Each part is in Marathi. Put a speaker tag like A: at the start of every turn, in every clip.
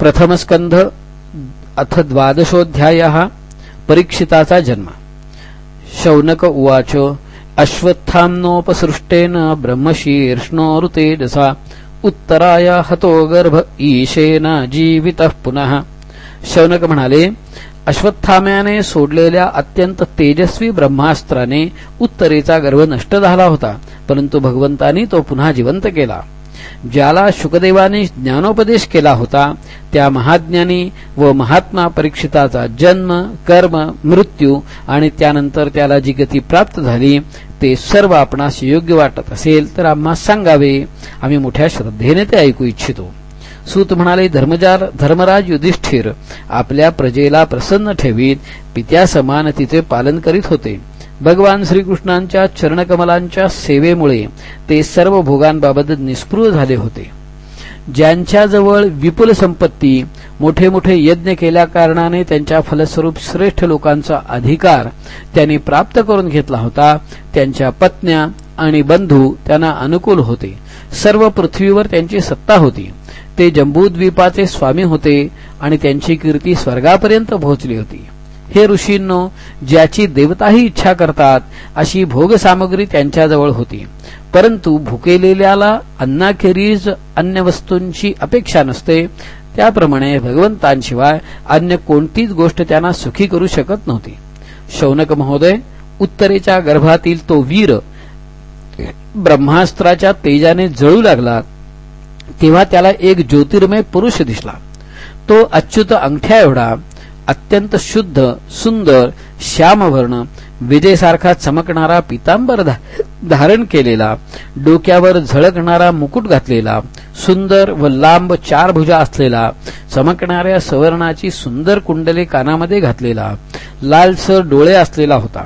A: प्रथमस्कंध अथ द्वादशोध्याय परीक्षिताचा जन्म। शौनक उवाच अश्वत्थाम्नोपसृष्टेन ब्रह्मशीर्ष्णोरुतेजसा उत्तराया हतो गर्भ ईशेन जीवित पुनः। शौनक म्हणाले अश्वत्थाम्याने सोडलेल्या अत्यंत तेजस्वी ब्रह्मास्त्राने उत्तरेचा गर्भ नष्ट झाला होता परंतु भगवंतानी तो पुन्हा जिवंत केला। ज्याला शुकदेवाने ज्ञानोपदेश केला होता त्या महाज्ञानी व महात्मा परीक्षिताचा जन्म कर्म मृत्यू आणि त्यानंतर त्याला जी गती प्राप्त झाली ते सर्व आपणास योग्य वाटत असेल तर आम्हा सांगावे. आम्ही मोठ्या श्रद्धेने ते ऐकू इच्छितो. सूत म्हणाले धर्मजार धर्मराज युधिष्ठिर आपल्या प्रजेला प्रसन्न ठेवीत. पित्यासमान तिचे पालन करीत होते. भगवान श्रीकृष्णांच्या चरणकमलांच्या सेवेमुळे ते सर्व भोगांबाबत निस्पृह झाले होते. ज्यांच्याजवळ विपुल संपत्ती मोठे मोठे यज्ञ केल्या कारणाने त्यांच्या फलस्वरूप श्रेष्ठ लोकांचा अधिकार त्यांनी प्राप्त करून घेतला होता त्यांच्या पत्न्या आणि बंधू त्यांना अनुकूल होते. सर्व पृथ्वीवर त्यांची सत्ता होती. ते जम्बूद्वीपाचे स्वामी होते आणि त्यांची कीर्ती स्वर्गापर्यंत पोहोचली होती. हे ऋषींनो ज्याची देवताही इच्छा करतात अशी भोगसामग्री त्यांच्याजवळ होती. परंतु भुकेलेल्याला अन्नाखेरीज अन्य वस्तूंची अपेक्षा नसते. त्याप्रमाणे भगवंतांशिवाय अन्य कोणतीच गोष्ट त्यांना सुखी करू शकत नव्हती. शौनक महोदय उत्तरेच्या गर्भातील तो वीर ब्रह्मास्त्राच्या तेजाने जळू लागला. तेव्हा त्याला एक ज्योतिर्मय पुरुष दिसला. तो अच्युत अंगठ्या एवढा अत्यंत शुद्ध सुंदर श्यामवर्ण विजेसारखा चमकणारा पितांबर धारण केलेला डोक्यावर झळकणारा मुकुट घातलेला सुंदर व लांब चार भुजा असलेला चमकणाऱ्या सवर्णाची सुंदर कुंडले कानामध्ये घातलेला लालसर डोळे असलेला होता.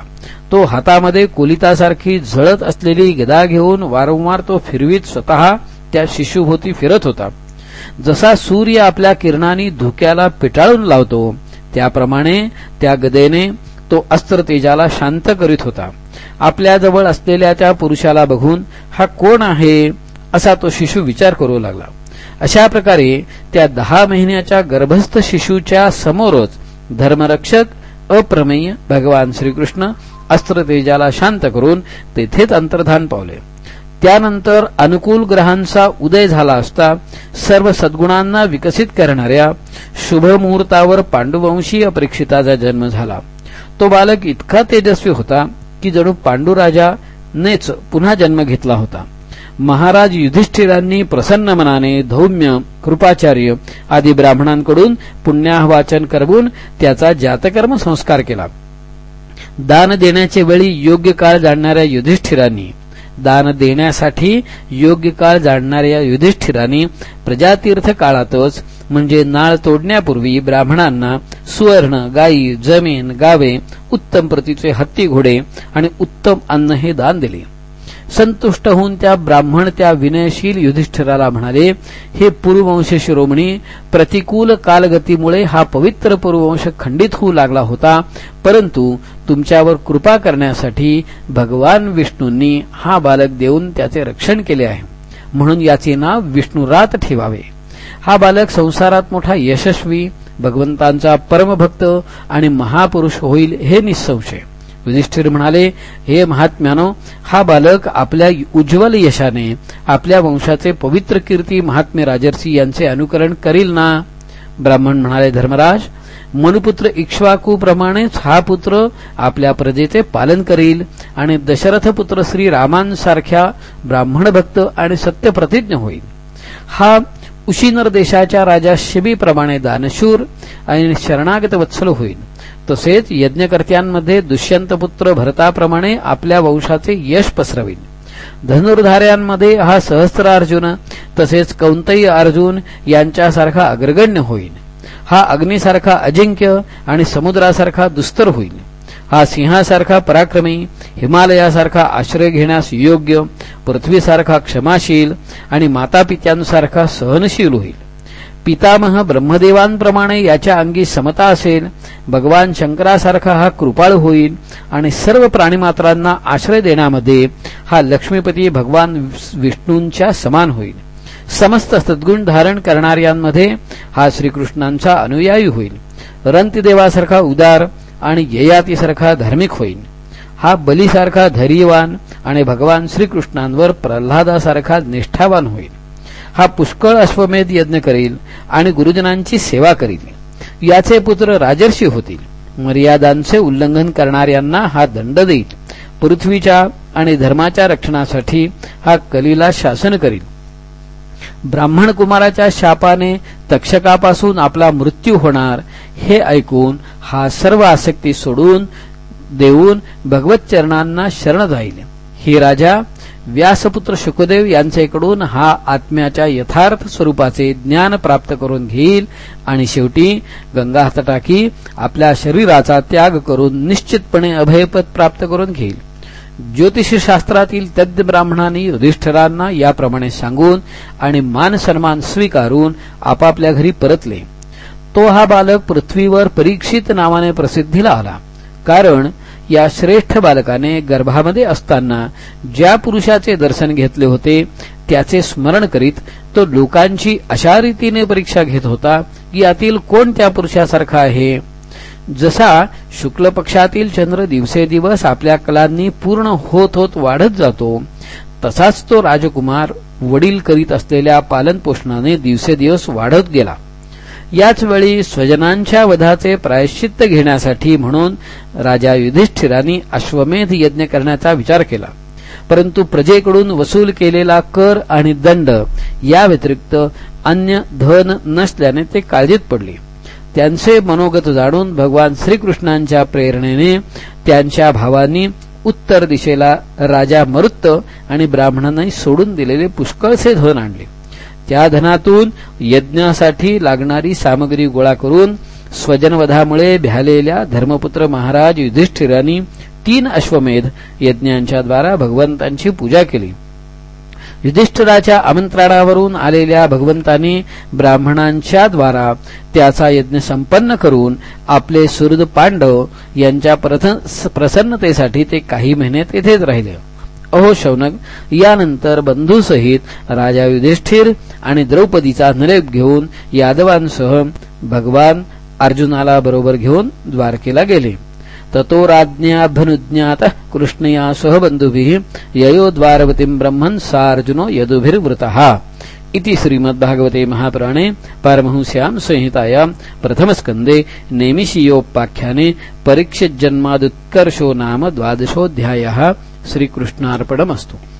A: तो हातामध्ये कोलितासारखी झळत असलेली गदा घेऊन वारंवार तो फिरवीत स्वतः त्या शिशुभोवती फिरत होता. जसा सूर्य आपल्या किरणांनी धुक्याला पिटाळून लावतो त्याप्रमाणे त्या गदेने तो अस्त्र तेजाला शांत करीत होता. आपल्याजवळ असलेल्या त्या पुरुषाला बघून हा कोण आहे असा तो शिशू विचार करू लागला. अशा प्रकारे त्या दहा महिन्याच्या गर्भस्थ शिशूच्या समोरच धर्मरक्षक अप्रमेय भगवान श्रीकृष्ण अस्त्रतेजाला शांत करून तेथेच अंतर्धान पावले. त्यानंतर अनुकूल ग्रहांचा उदय झाला असता सर्व सद्गुणांना विकसित करणाऱ्या शुभमुहूर्तावर पांडुवंशीय परीक्षिताचा जन्म झाला. तो बालक इतका तेजस्वी होता की जणू पांडुराजानेच पुन्हा जन्म घेतला होता. महाराज युधिष्ठिरांनी प्रसन्न मनाने धौम्य कृपाचार्य आदी ब्राह्मणांकडून पुण्याहवाचन करवून त्याचा जातकर्म संस्कार केला. दान देण्याचे वेळी योग्य काळ जाणणाऱ्या युधिष्ठिरांनी दान देण्यासाठी योग्य काळ जाणणाऱ्या युधिष्ठिरांनी प्रजातीर्थ काळातच म्हणजे नाळ तोडण्यापूर्वी ब्राह्मणांना सुवर्ण गायी जमीन गावे उत्तम प्रतीचे हत्ती घोडे आणि उत्तम अन्न हे दान दिले. संतुष्ट होऊन त्या ब्राह्मण त्या विनयशील युधिष्ठिराला म्हणाले हे पूर्ववंश शिरोमणी प्रतिकूल कालगतीमुळे हा पवित्र पूर्ववंश खंडित होऊ लागला होता परंतु तुमच्यावर कृपा करण्यासाठी भगवान विष्णूंनी हा बालक देऊन त्याचे रक्षण केले आहे. म्हणून याचे नाव विष्णुरात ठेवावे. हा बालक संसारात मोठा यशस्वी भगवंतांचा परमभक्त आणि महापुरुष होईल हे निसंशय. युधिष्ठिर म्हणाले हे महात्म्यानो हा बालक आपल्या उज्ज्वल यशाने आपल्या वंशाचे पवित्र कीर्ती महात्मे राजर्षी यांचे अनुकरण करील ना? ब्राह्मण म्हणाले धर्मराज मनुपुत्र इक्ष्वाकूप्रमाणेच हा पुत्र आपल्या प्रजेचे पालन करील आणि दशरथ पुत्र श्री रामांसारख्या ब्राह्मण भक्त आणि सत्यप्रतिज्ञ होईल. हा उशीनर देशाच्या राजा शिबीप्रमाणे दानशूर आणि शरणागत वत्सल होईल तसेच यज्ञकर्त्यांमध्ये दुष्यंतपुत्र भरताप्रमाणे आपल्या वंशाचे यश पसरविल धनुर्धाऱ्यांमध्ये हा सहस्त्रार्जुन तसेच कौंतई अर्जुन यांच्यासारखा अग्रगण्य होईल हा अग्नीसारखा अजिंक्य आणि समुद्रासारखा दुस्तर होईल हा सिंहासारखा पराक्रमी हिमालयासारखा आश्रय घेण्यास योग्य पृथ्वीसारखा क्षमाशील आणि मातापित्यांसारखा सहनशील होईल. पितामह ब्रह्मदेवांप्रमाणे याच्या अंगी समता असेल भगवान शंकरासारखा हा कृपाळ होईल आणि सर्व प्राणीमात्रांना आश्रय देण्यामध्ये हा लक्ष्मीपती भगवान विष्णूंच्या समान होईल. समस्त सद्गुण धारण करणाऱ्यांमध्ये हा श्रीकृष्णांचा अनुयायी होईल. रंतदेवासारखा उदार आणि ययातीसारखा धार्मिक होईल हा बलीसारखा धैर्यवान आणि भगवान श्रीकृष्णांवर प्रल्हादासारखा निष्ठावान होईल हा पुष्कळ अश्वमेध यज्ञ करील आणि गुरुजनांची सेवा करील. याचे पुत्र राजर्षी होतील. मर्यादांचे उल्लंघन करणाऱ्यांना हा दंड देईल. पृथ्वीच्या आणि धर्माच्या रक्षणासाठी हा कलीला शासन करील. ब्राह्मण कुमाराच्या शापाने तक्षकापासून आपला मृत्यू होणार हे ऐकून हा सर्व आसक्ती सोडून देऊन भगवत चरणांना शरण जाईल. ही राजा व्यासपुत्र शुकदेव यांच्याकडून हा आत्म्याच्या यथार्थ स्वरूपाचे ज्ञान प्राप्त करून घेईल आणि शेवटी गंगा टाकी आपल्या शरीराचा त्याग करून निश्चितपणे अभयपद प्राप्त करून घेईल. ज्योतिषशास्त्रातील तज्ञ ब्राह्मणांनी युधिष्ठरांना याप्रमाणे सांगून आणि मान सन्मान स्वीकारून आपापल्या घरी परतले. तो हा बालक पृथ्वीवर परीक्षित नावाने प्रसिद्धीला आला. कारण या श्रेष्ठ बालकाने गर्भामध्ये असताना ज्या पुरुषाचे दर्शन घेतले होते त्याचे स्मरण करीत तो लोकांची अशा रीतीने परीक्षा घेत होता की यातील कोण त्या पुरुषासारखा आहे? जसा शुक्ल पक्षातील चंद्र दिवसेदिवस आपल्या कलांनी पूर्ण होत होत वाढत जातो तसाच तो राजकुमार वडील करीत असलेल्या पालनपोषणाने दिवसेदिवस वाढत गेला. याच वेळी स्वजनांच्या वधाचे प्रायश्चित्त घेण्यासाठी म्हणून राजा युधिष्ठिरांनी अश्वमेध यज्ञ करण्याचा विचार केला. परंतु प्रजेकडून वसूल केलेला कर आणि दंड या व्यतिरिक्त अन्य धन नसल्याने ते काळजीत पडले. त्यांचे मनोगत जाणून भगवान श्रीकृष्णांच्या प्रेरणेने त्यांच्या भावांनी उत्तर दिशेला राजा मरुत्त आणि ब्राह्मणांनी सोडून दिलेले पुष्कळसे धन आणले. त्या धनातून यज्ञासाठी लागणारी सामग्री गोळा करून स्वजनवधामुळे भ्यालेल्या धर्मपुत्र महाराज युधिष्ठिरांनी तीन अश्वमेध यज्ञांच्या द्वारा भगवंतांची पूजा केली. युधिष्ठिराच्या आमंत्रणावरून आलेल्या भगवंतानी ब्राह्मणांच्या द्वारा त्याचा यज्ञ संपन्न करून आपले सुहृद पांडव यांच्या प्रसन्नतेसाठी ते काही महिने तेथेच राहिले. अहो शौनक यानंतर बंधूसहित राजा युधिष्ठिर आणि द्रौपदीचा निरेप घेऊन यादवांसह भगवान अर्जुनाला बरोबर घेऊन द्वारकेला गेले. ततो राज्ञाभ्यनुज्ञातः कृष्णया सह बन्धुभिः ययो द्वारवतीम् ब्रह्मन् सार्जुनो यदुभिर्वृतः इति श्रीमद्भागवते महापुराणे पारमहंस्यां संहितायां प्रथमस्कन्दे नेमिषीयोपाख्याने परीक्षिज्जन्मादुत्कर्षो नाम द्वादशोऽध्यायः श्रीकृष्णार्पणमस्तु।